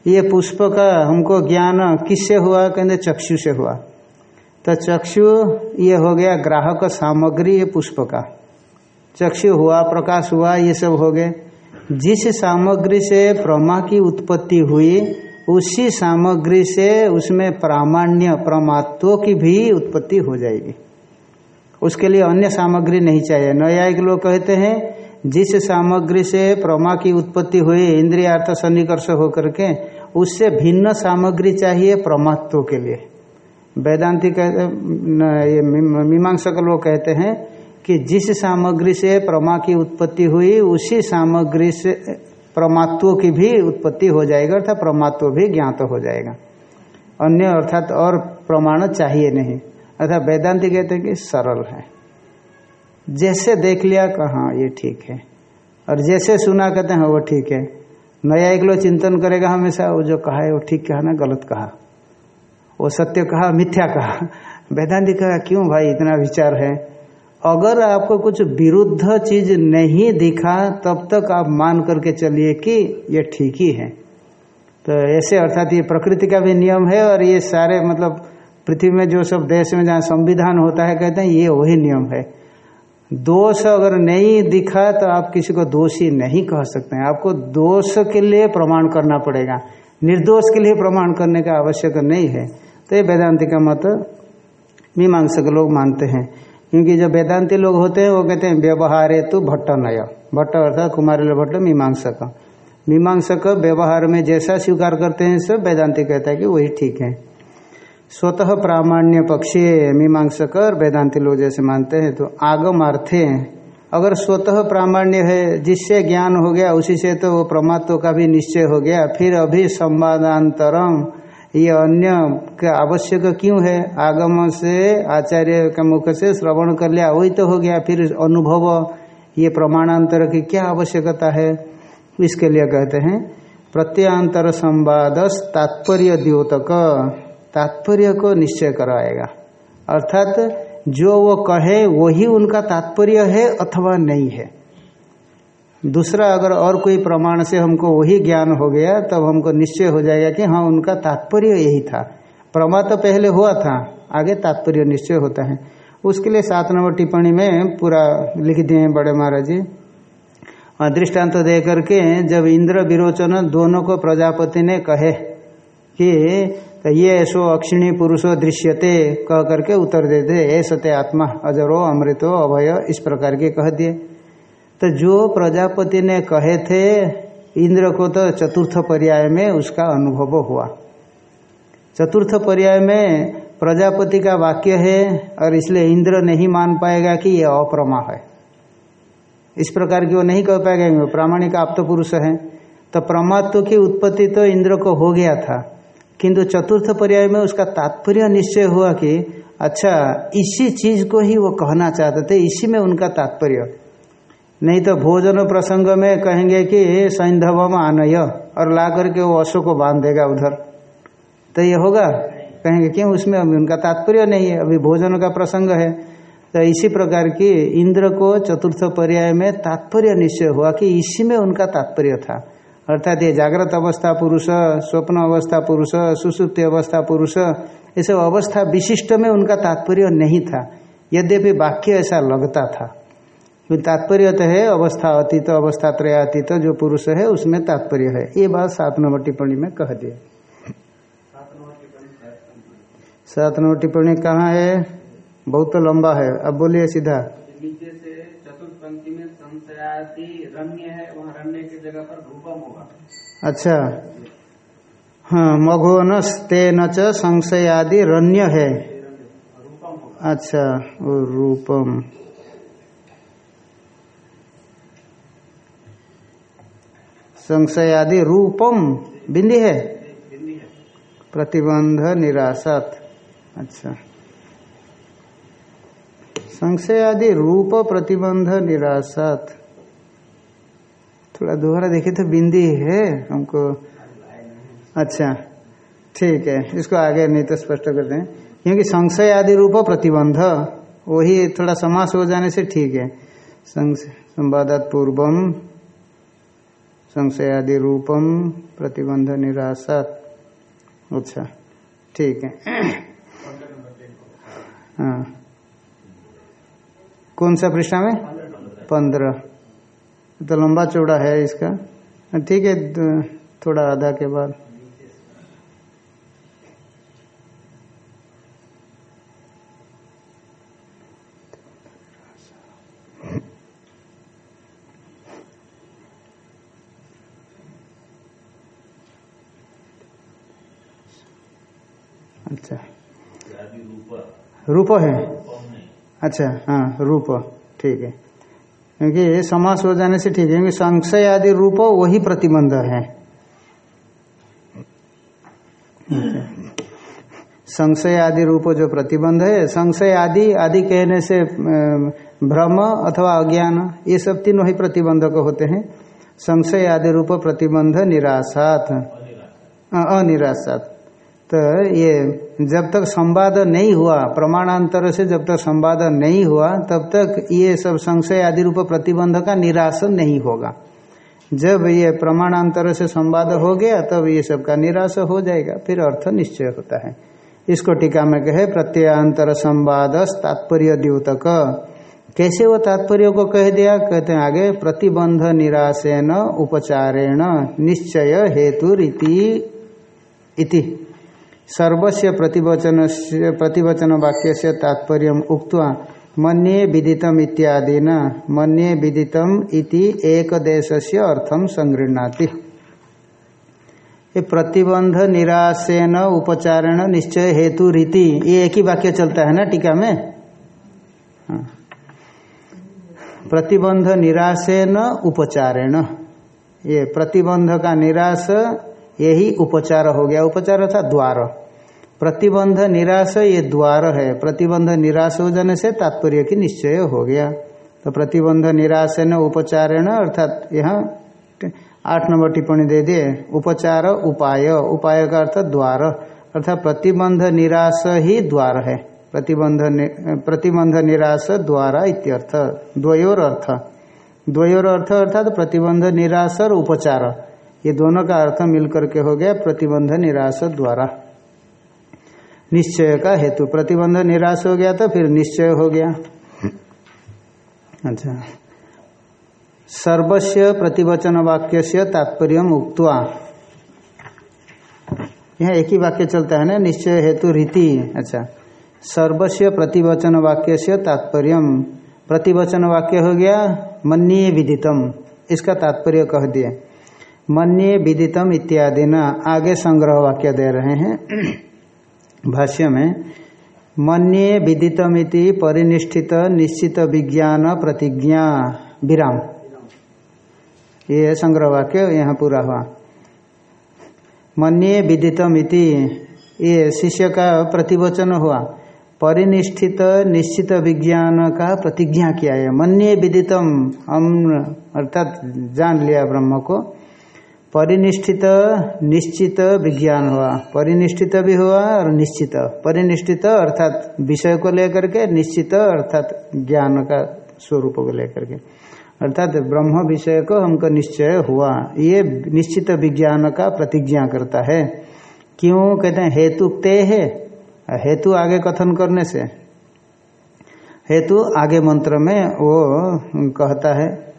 ये पुष्प का हमको ज्ञान किससे हुआ? कहते चक्षु से हुआ। तो चक्षु, ये हो गया ग्राहक सामग्री ये पुष्प का। चक्षु हुआ, प्रकाश हुआ, ये सब हो गए। जिस सामग्री से प्रमा की उत्पत्ति हुई, उसी सामग्री से उसमें प्रामाण्य, प्रमात्व की भी उत्पत्ति हो जाएगी। उसके लिए अन्य सामग्री नहीं चाहिए। न्यायिक लोग कहते हैं, जिस सामग्री से प्रमा की उत्पत्ति हुई इंद्रियार्थ सन्निकर्ष होकर के, उससे भिन्न सामग्री चाहिए प्रमात्व के लिए। वेदांति कहते ये मीमांसक लोग कहते हैं कि जिस सामग्री से प्रमा की उत्पत्ति हुई, उसी सामग्री से प्रमात्व की भी उत्पत्ति हो जाएगा, अर्थात प्रमात्व भी ज्ञात हो जाएगा। अन्य अर्थात और प्रमाण चाहिए नहीं। अर्थात वेदांति कहते हैं कि सरल है। जैसे देख लिया कहा ये ठीक है। और जैसे सुना कहते हैं वो ठीक है। नया एक लोग चिंतन करेगा हमेशा, वो जो कहा है, वो ठीक कहा ना, गलत कहा। वो सत्य कहा, मिथ्या कहा। वेदांति कहा, क्यों भाई, इतना विचार है? अगर आपको कुछ विरुद्ध चीज़ नहीं दिखा, तब तक आप मान करके चलिए कि ये ठीक ही है। तो ऐसे अर्थात ये प्रकृति का भी नियम है और ये सारे मतलब पृथ्वी में जो सब देश में जहाँ संविधान होता है, कहते हैं, ये वही नियम है। दोष अगर नहीं दिखा तो आप किसी को दोषी नहीं कह सकते हैं। आपको दोष के लिए प्रमाण करना पड़ेगा। निर्दोष के लिए प्रमाण करने का आवश्यक नहीं है। तो ये वेदांति का मत मीमांसक लोग मानते हैं। क्योंकि जो वेदांति लोग होते हैं, वो कहते हैं, व्यवहार तो भट्ट नय भट्ट अर्थात कुमार भट्ट मीमांसक। मीमांसक व्यवहार में जैसा स्वीकार करते हैं, सब वेदांति कहता है कि वही ठीक है। स्वतः प्रामाण्य पक्षी मीमांसक और वेदांति लोग जैसे मानते हैं तो आगमार्थे अगर स्वतः प्रामाण्य है, जिससे ज्ञान हो गया, उसी से तो वो प्रमात्व का भी निश्चय हो गया। फिर अभी संवादांतरम, ये अन्य का आवश्यक क्यों है? आगम से, आचार्य के मुख से श्रवण कर लिया, वही तो हो गया। फिर अनुभव, ये प्रमाणांतर की क्या आवश्यकता है? इसके लिए कहते हैं प्रत्यांतर संवाद तात्पर्य द्योतक। तात्पर्य को निश्चय कराएगा अर्थात जो वो कहे, वही उनका तात्पर्य है अथवा नहीं है। दूसरा, अगर और कोई प्रमाण से हमको वही ज्ञान हो गया, तब हमको निश्चय हो जाएगा कि हाँ उनका तात्पर्य यही था। प्रमा तो पहले हुआ था, आगे तात्पर्य निश्चय होता है। उसके लिए सात नंबर टिप्पणी में पूरा लिख दिए बड़े महाराज। जी दृष्टांत तो दे करके जब इंद्र विरोचन दोनों को प्रजापति ने कहे कि तो ये ऐसो अक्षिणी पुरुषो दृश्यते कह करके उत्तर दे दे सत्य आत्मा, अजरो, अमृतो, अभय, इस प्रकार के कह दिए। तो जो प्रजापति ने कहे थे, इंद्र को तो चतुर्थ पर्याय में उसका अनुभव हुआ। चतुर्थ पर्याय में प्रजापति का वाक्य है, और इसलिए इंद्र नहीं मान पाएगा कि ये अप्रमा है। इस प्रकार की वो नहीं कह पाएगा प्रामाणिक आप तो पुरुष है। तो प्रमात्व की उत्पत्ति तो इंद्र को हो गया था। किंतु चतुर्थ पर्याय में उसका तात्पर्य निश्चय हुआ कि अच्छा इसी चीज़ को ही वो कहना चाहते थे, इसी में उनका तात्पर्य। नहीं तो भोजन प्रसंग में कहेंगे कि सैंधवम आनय और ला करके वो अशोक को बाँध देगा उधर। तो ये होगा? कहेंगे, क्यों? उसमें अभी उनका तात्पर्य नहीं है, अभी भोजन का प्रसंग है। तो इसी प्रकार की इंद्र को चतुर्थ पर्याय में तात्पर्य निश्चय हुआ कि इसी में उनका तात्पर्य था। अर्थात ये जागृत अवस्था पुरुष स्वप्न अवस्था पुरुष सुसुप्ति अवस्था पुरुष ये सब अवस्था विशिष्ट में उनका तात्पर्य नहीं था। यद्यपि वाक्य ऐसा लगता था। क्योंकि तात्पर्य तो है अवस्था अतीत तो, अवस्था त्रयातीत जो पुरुष है उसमें तात्पर्य है। ये बात सात नंबर टिप्पणी में कह दिए सात नंबर टिप्पणी कहाँ है? बहुत तो लंबा है। अब बोलिए सीधा नीचे से चतुर्थ पंक्ति संशयादि रण्य है वहाँ रण्य की जगह पर रूपम होगा। अच्छा। हाँ मघोनस तेन च संशयादि रण्य है। रूपम अच्छा रूपम। संशयादि रूपम बिंदी है? है। प्रतिबंध निराशत। अच्छा। संशय आदि रूप प्रतिबंध निराशत। थोड़ा दोहरा देखे तो बिंदी है हमको। अच्छा ठीक है इसको आगे नहीं तो स्पष्ट कर हैं क्योंकि संशय आदि रूप प्रतिबंध वही थोड़ा समास हो जाने से ठीक है। संवादात पूर्वम संशय आदि रूपम प्रतिबंध निराशत। अच्छा ठीक है। हाँ। कौन सा पृष्ठा में? पंद्रह। तो लंबा चौड़ा है इसका। ठीक है थोड़ा आधा के बाद। अच्छा। रूप। है? अच्छा हाँ रूप। ठीक है। क्योंकि समास हो जाने से ठीक है, क्योंकि संशय आदि रूप वही प्रतिबंध है। संशय आदि रूप जो प्रतिबंध है, संशय आदि आदि कहने से भ्रम अथवा अज्ञान, ये सब तीनों ही प्रतिबंधक होते हैं। संशय आदि रूप प्रतिबंध निराशात। अनिराशात। तो ये जब तक संवाद नहीं हुआ, प्रमाणांतर से जब तक संवाद नहीं हुआ, तब तक ये सब संशय आदि रूप प्रतिबंध का निराश नहीं होगा। जब ये प्रमाणांतर से संवाद हो गया, तब ये सब का निराश हो जाएगा, फिर अर्थ निश्चय होता है। इसको टीका में कहे, प्रत्ययांतर संवाद तात्पर्य द्योतक। कैसे वो तात्पर्य को कह दिया? कहते हैं आगे, प्रतिबंध निराशेन उपचारेण निश्चय हेतु रीति इति। सर्वस्य प्रतिवचन प्रतिवचन वाक्य से तात्पर्य उक्त्वा, मन्ये विदितम इत्यादि न मन्ये विदितम एक देशस्य अर्थम संगृणाति ये प्रतिबंध निराशेन, उपचारण, निश्चय हेतु, रीति, ये एक ही वाक्य चलता है ना टीका में? हाँ। प्रतिबंध निराशेन, उपचारेण। ये प्रतिबंध का निराश यही उपचार हो गया। उपचार था द्वार। प्रतिबंध निराश ये द्वार है। प्रतिबंध निराश हो जाने से तात्पर्य की निश्चय हो गया। तो प्रतिबंध निराश न उपचारेण, अर्थात यहाँ आठ नंबर टिप्पणी दे दिए, उपचार उपाय। उपाय का अर्थ द्वार। अर्थात प्रतिबंध निराश ही द्वार है। प्रतिबंध नि- प्रतिबंध निराश द्वारा इत्यर्थ, द्वयोर अर्थ। द्वयोर अर्थ अर्थात प्रतिबंध निराश और उपचार। ये दोनों का अर्थ मिलकर के हो गया, प्रतिबंध निराश द्वारा। निश्चय का हेतु। प्रतिबंध निराश हो गया तो फिर निश्चय हो गया। अच्छा। सर्वस्य प्रतिवचन वाक्य से तात्पर्य उक्त्वा। यहाँ एक ही वाक्य चलता है ना? निश्चय हेतु रीति। अच्छा। सर्वस्व प्रतिवचन वाक्य से तात्पर्य। प्रतिवचन वाक्य हो गया, मन्य विदितम। इसका तात्पर्य कह दिए। मन्य विदितम इत्यादि न आगे संग्रह वाक्य दे रहे हैं। भाष्य में, मन्य विदितमिति परिनिष्ठित निश्चित विज्ञान प्रतिज्ञा, विराम। ये संग्रह वाक्य यहाँ पूरा हुआ। मन्य विदितमिति, ये शिष्य का प्रतिवचन हुआ। परिनिष्ठित निश्चित विज्ञान का प्रतिज्ञा किया है। मन्य विदितम हम अर्थात जान लिया ब्रह्म को। परिनिष्ठित, निश्चित विज्ञान हुआ। परिनिष्ठित भी हुआ और निश्चित। परिनिष्ठित अर्थात विषय को लेकर के, निश्चित अर्थात ज्ञान का स्वरूप को लेकर के। अर्थात ब्रह्म विषय को हमको निश्चय हुआ। ये निश्चित विज्ञान का प्रतिज्ञा करता है। क्यों? कहते हैं, हेतु ते है। हेतु आगे कथन करने से। हेतु आगे मंत्र में वो कहता है,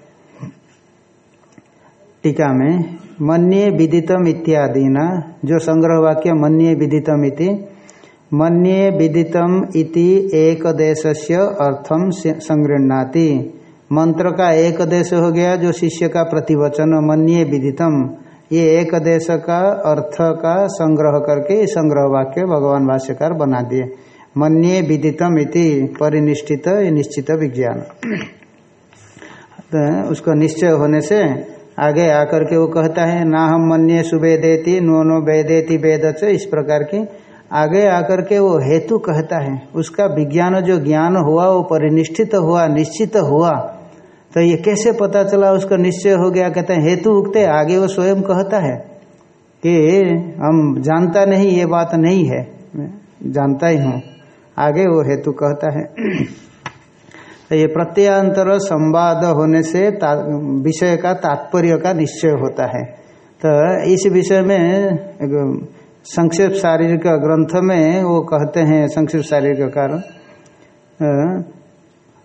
टीका में मन्ये विदितम इत्यादि ना? जो संग्रह वाक्य मन्ये विदितम इति। मन्ये विदितम इति एक देशस्य अर्थम संगृहणाति। मंत्र का एक देश हो गया, जो शिष्य का प्रतिवचन मन्ये विदितम। ये एक देश का अर्थ का संग्रह करके संग्रह वाक्य भगवान भाष्यकार बना दिए। मन्ये विदितम इति परिनिष्ठित निश्चित विज्ञान। तो उसको निश्चय होने से आगे आकर के वो कहता है, ना हम मन्य देती नो नो वेदेति वेद इस प्रकार की आगे आकर के वो हेतु कहता है, उसका विज्ञान जो ज्ञान हुआ, वो परिनिष्ठित हुआ, निश्चित हुआ। तो ये कैसे पता चला उसका निश्चय हो गया? कहते हैं, हेतु उगते आगे वो स्वयं कहता है कि हम जानता नहीं, ये बात नहीं है जानता ही हूँ। आगे वो हेतु कहता है। ये प्रत्यंतर संवाद होने से विषय का तात्पर्य का निश्चय होता है। तो इस विषय में संक्षेप शारीरिक ग्रंथ में वो कहते हैं संक्षिप्त शारीरिक कारण।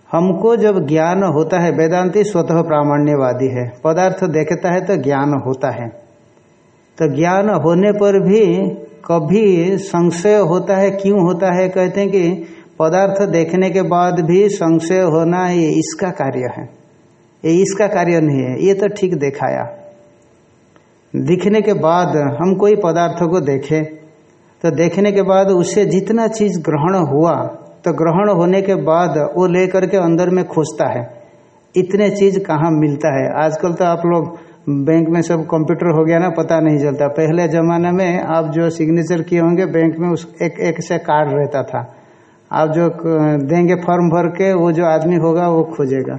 हमको जब ज्ञान होता है, वेदांति स्वतः प्रामाण्यवादी है। पदार्थ देखता है तो ज्ञान होता है। तो ज्ञान होने पर भी कभी संशय होता है, क्यों होता है? कहते हैं कि पदार्थ देखने के बाद भी संशय होना ये इसका कार्य है। ये इसका कार्य नहीं है, ये तो ठीक दिखाया। दिखने के बाद हम कोई पदार्थ को देखें तो देखने के बाद उससे जितना चीज़ ग्रहण हुआ तो ग्रहण होने के बाद वो लेकर के अंदर में खोजता है, इतने चीज़ कहाँ मिलता है। आजकल तो आप लोग बैंक में सब कंप्यूटर हो गया ना, पता नहीं चलता। पहले जमाने में आप जो सिग्नेचर किए होंगे, बैंक में उस एक एक से कार्ड रहता था। आप जो देंगे फॉर्म भर के, वो जो आदमी होगा, वो खोजेगा।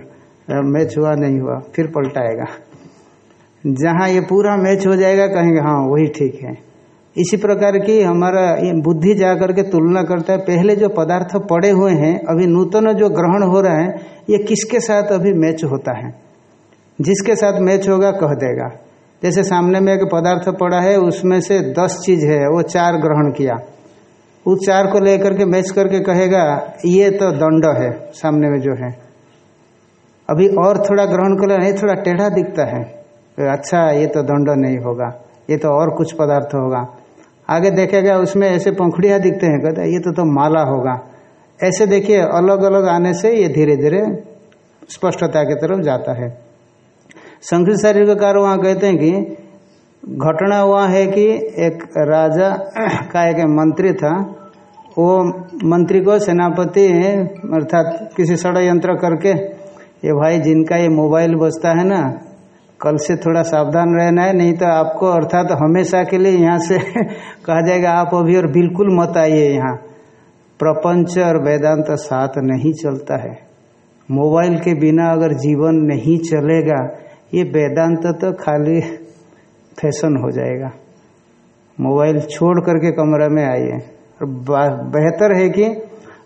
मैच हुआ, नहीं हुआ, फिर पलटाएगा। जहाँ ये पूरा मैच हो जाएगा, कहेंगे हाँ वही ठीक है। इसी प्रकार की हमारा बुद्धि जा करके तुलना करता है। पहले जो पदार्थ पड़े हुए हैं, अभी नूतन जो ग्रहण हो रहा है, ये किसके साथ अभी मैच होता है? जिसके साथ मैच होगा, कह देगा। जैसे सामने में एक पदार्थ पड़ा है, उसमें से दस चीज़ है, वो चार ग्रहण किया। उस चार को लेकर के मैच करके कहेगा ये तो दंड है सामने में जो है। अभी और थोड़ा ग्रहण कर नहीं थोड़ा टेढ़ा दिखता है। तो अच्छा ये तो दंड नहीं होगा ये तो और कुछ पदार्थ होगा। आगे देखेगा उसमें ऐसे पंखुड़िया दिखते हैं कहते ये तो, तो माला होगा। ऐसे देखिए अलग अलग आने से ये धीरे धीरे स्पष्टता की तरफ़ जाता है। संस्कृत शरीर कार वहाँ कहते हैं कि घटना हुआ है कि एक राजा का एक मंत्री था वो मंत्री को सेनापति अर्थात किसी षडयंत्र करके, ये भाई जिनका ये मोबाइल बजता है ना, कल से थोड़ा सावधान रहना है, नहीं तो आपको अर्थात हमेशा के लिए यहाँ से कहा जाएगा, आप अभी और बिल्कुल मत आइए यहाँ। प्रपंच और वेदांत साथ नहीं चलता है। मोबाइल के बिना अगर जीवन नहीं चलेगा, ये वेदांत तो खाली फ़ैशन हो जाएगा। मोबाइल छोड़ करके कमरे में आइए। बेहतर है कि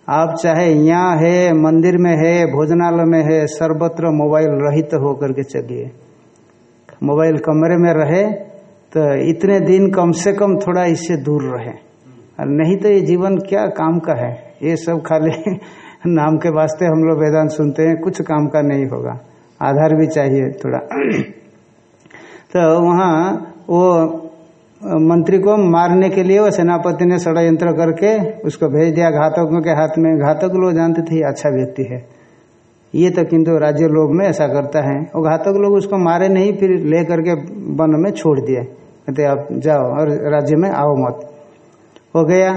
आप चाहे यहाँ है, मंदिर में है, भोजनालय में है, सर्वत्र मोबाइल रहित होकर के चलिए। मोबाइल कमरे में रहे तो इतने दिन कम से कम थोड़ा इससे दूर रहे। और नहीं तो ये जीवन क्या काम का है? ये सब खाली नाम के वास्ते हम लोग वेदांत सुनते हैं, कुछ काम का नहीं होगा। आधार भी चाहिए थोड़ा। तो वहाँ वो मंत्री को मारने के लिए वो सेनापति ने षडयंत्र करके उसको भेज दिया घातकों के हाथ में। घातक लोग जानते थे अच्छा व्यक्ति है। ये तो किंतु राज्य लोग में ऐसा करता है। वो घातक लोग उसको मारे नहीं, फिर ले करके वन में छोड़ दिए कहते, आप जाओ और राज्य में आओ मत। हो गया।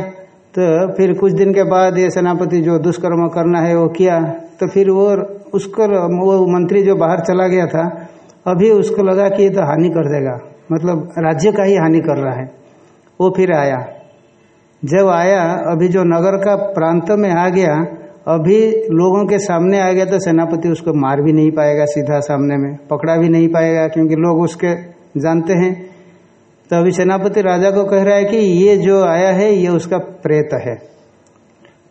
तो फिर कुछ दिन के बाद ये सेनापति जो दुष्कर्म करना है, वो किया। तो फिर वो, उसको, वो मंत्री जो बाहर चला गया था, अभी उसको लगा कि ये तो हानि कर देगा। मतलब राज्य का ही हानि कर रहा है। वो फिर आया। जब आया, अभी जो नगर का प्रांत में आ गया, अभी लोगों के सामने आ गया तो सेनापति उसको मार भी नहीं पाएगा सीधा सामने में, पकड़ा भी नहीं पाएगा, क्योंकि लोग उसके जानते हैं। तो अभी सेनापति राजा को कह रहा है कि ये जो आया है, ये उसका प्रेत है।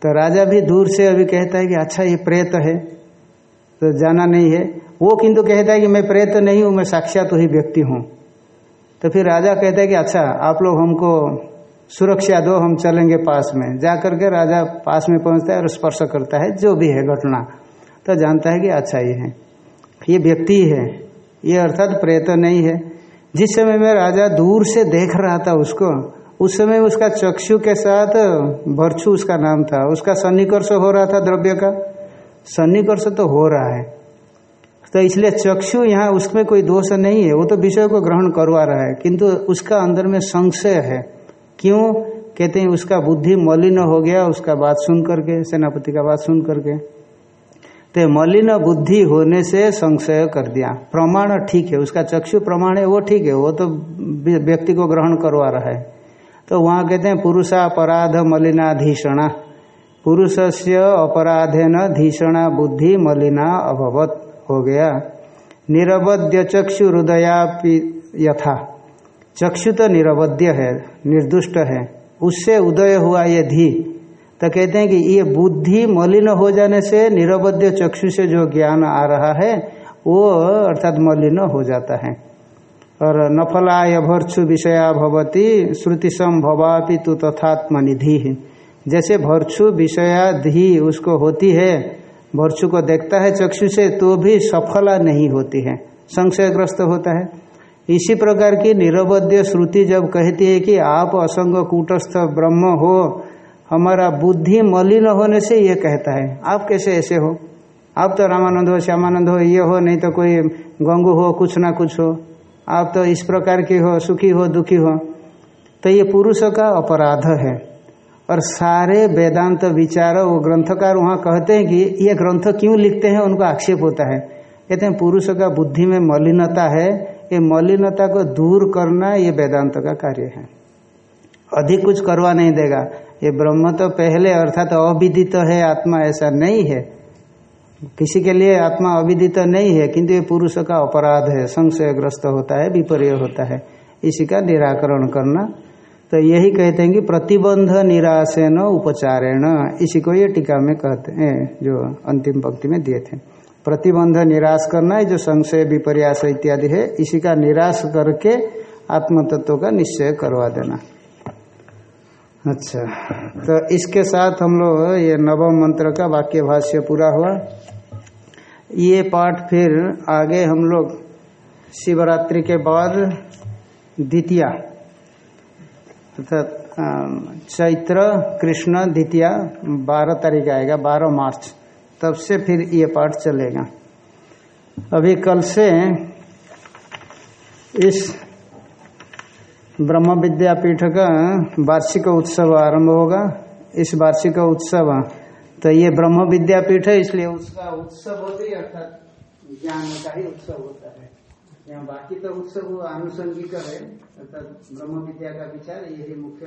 तो राजा भी दूर से अभी कहता है कि अच्छा ये प्रेत है। तो जाना नहीं है। वो किंतु कहता है कि मैं प्रेत नहीं हूँ, मैं साक्षात वही व्यक्ति हूँ। तो फिर राजा कहता है कि अच्छा आप लोग हमको सुरक्षा दो, हम चलेंगे पास में। जा करके राजा पास में पहुँचता है और स्पर्श करता है, जो भी है घटना। तो जानता है कि अच्छा ये है। ये व्यक्ति है। ये अर्थात प्रेत नहीं है। जिस समय में राजा दूर से देख रहा था उसको, उस समय उसका चक्षु के साथ भरछू उसका नाम था। उसका सन्निकर्ष हो रहा था द्रव्य का। सन्निकर्ष तो हो रहा है। तो इसलिए चक्षु यहाँ उसमें कोई दोष नहीं है, वो तो विषय को ग्रहण करवा रहा है, किंतु उसका अंदर में संशय है। क्यों? कहते हैं उसका बुद्धि मलिन हो गया, उसका बात सुन करके, सेनापति का बात सुन करके। तो मलिन बुद्धि होने से संशय कर दिया। प्रमाण ठीक है, उसका चक्षु प्रमाण है, वो ठीक है, वो तो व्यक्ति को ग्रहण करवा रहा है। तो वहाँ कहते हैं पुरुषापराध मलिनाधीषणा पुरुष से अपराधेन धीषणा बुद्धि मलिना अभवत। हो गया। निरवध्य चक्षु हृदया यथा। चक्षु तो निरवध्य है, निर्दुष्ट है। उससे उदय हुआ ये धी। तो कहते हैं कि ये बुद्धि मलिन हो जाने से निरवध्य चक्षु से जो ज्ञान आ रहा है, वो अर्थात मलिन हो जाता है। और नफलाय भर्चु विषया भवती, श्रुति संभवापि तु तथात्मनिधि। जैसे भर्चु विषया धी उसको होती है भर्चु को देखता है चक्षु से तो भी सफला नहीं होती है। संशयग्रस्त होता है। इसी प्रकार की निरवध्य श्रुति जब कहती है कि आप असंग कूटस्थ ब्रह्म हो, हमारा बुद्धि मलिन होने से ये कहता है, आप कैसे ऐसे हो? आप तो रामानंद हो, श्यामानंद हो, ये हो, नहीं तो कोई गंगू हो, कुछ ना कुछ हो। आप तो इस प्रकार की हो, सुखी हो, दुखी हो। तो ये पुरुष का अपराध है। और सारे वेदांत विचार वो ग्रंथकार वहाँ कहते हैं कि ये ग्रंथ क्यों लिखते हैं, उनको आक्षेप होता है। कहते हैं, पुरुष का बुद्धि में मलिनता है, ये मलिनता को दूर करना ये वेदांत का कार्य है। अधिक कुछ करवा नहीं देगा। ये ब्रह्म तो पहले अर्थात तो अविदित तो है, आत्मा ऐसा नहीं है। किसी के लिए आत्मा अविदित तो नहीं है, किंतु ये पुरुष का अपराध है, संशयग्रस्त होता है, विपर्य होता है। इसी का निराकरण करना तो यही कहते हैं कि प्रतिबंध निराशेन उपचारेण। इसी को ये टीका में कहते हैं, जो अंतिम पंक्ति में दिए थे। प्रतिबंध निराश करना है, जो संशय, विपर्यास इत्यादि है, इसी का निराश करके आत्म तत्व का निश्चय करवा देना। अच्छा तो इसके साथ हम लोग ये नवम मंत्र का वाक्य भाष्य पूरा हुआ। ये पाठ फिर आगे हम लोग शिवरात्रि के बाद द्वितीय तथा चैत्र, कृष्ण, द्वितीय, बारह तारीख आएगा, बारह मार्च। तब से फिर ये पाठ चलेगा। अभी कल से इस ब्रह्म विद्यापीठ का वार्षिक उत्सव आरंभ होगा। इस वार्षिक उत्सव तो ये ब्रह्म विद्यापीठ है, इसलिए उसका उत्सव होते है, अर्थात ज्ञान का ही उत्सव होता है। यहाँ बाकी तो उत्सव आनुषंगिक है अर्थात ब्रह्म विद्या का विचार यही मुख्य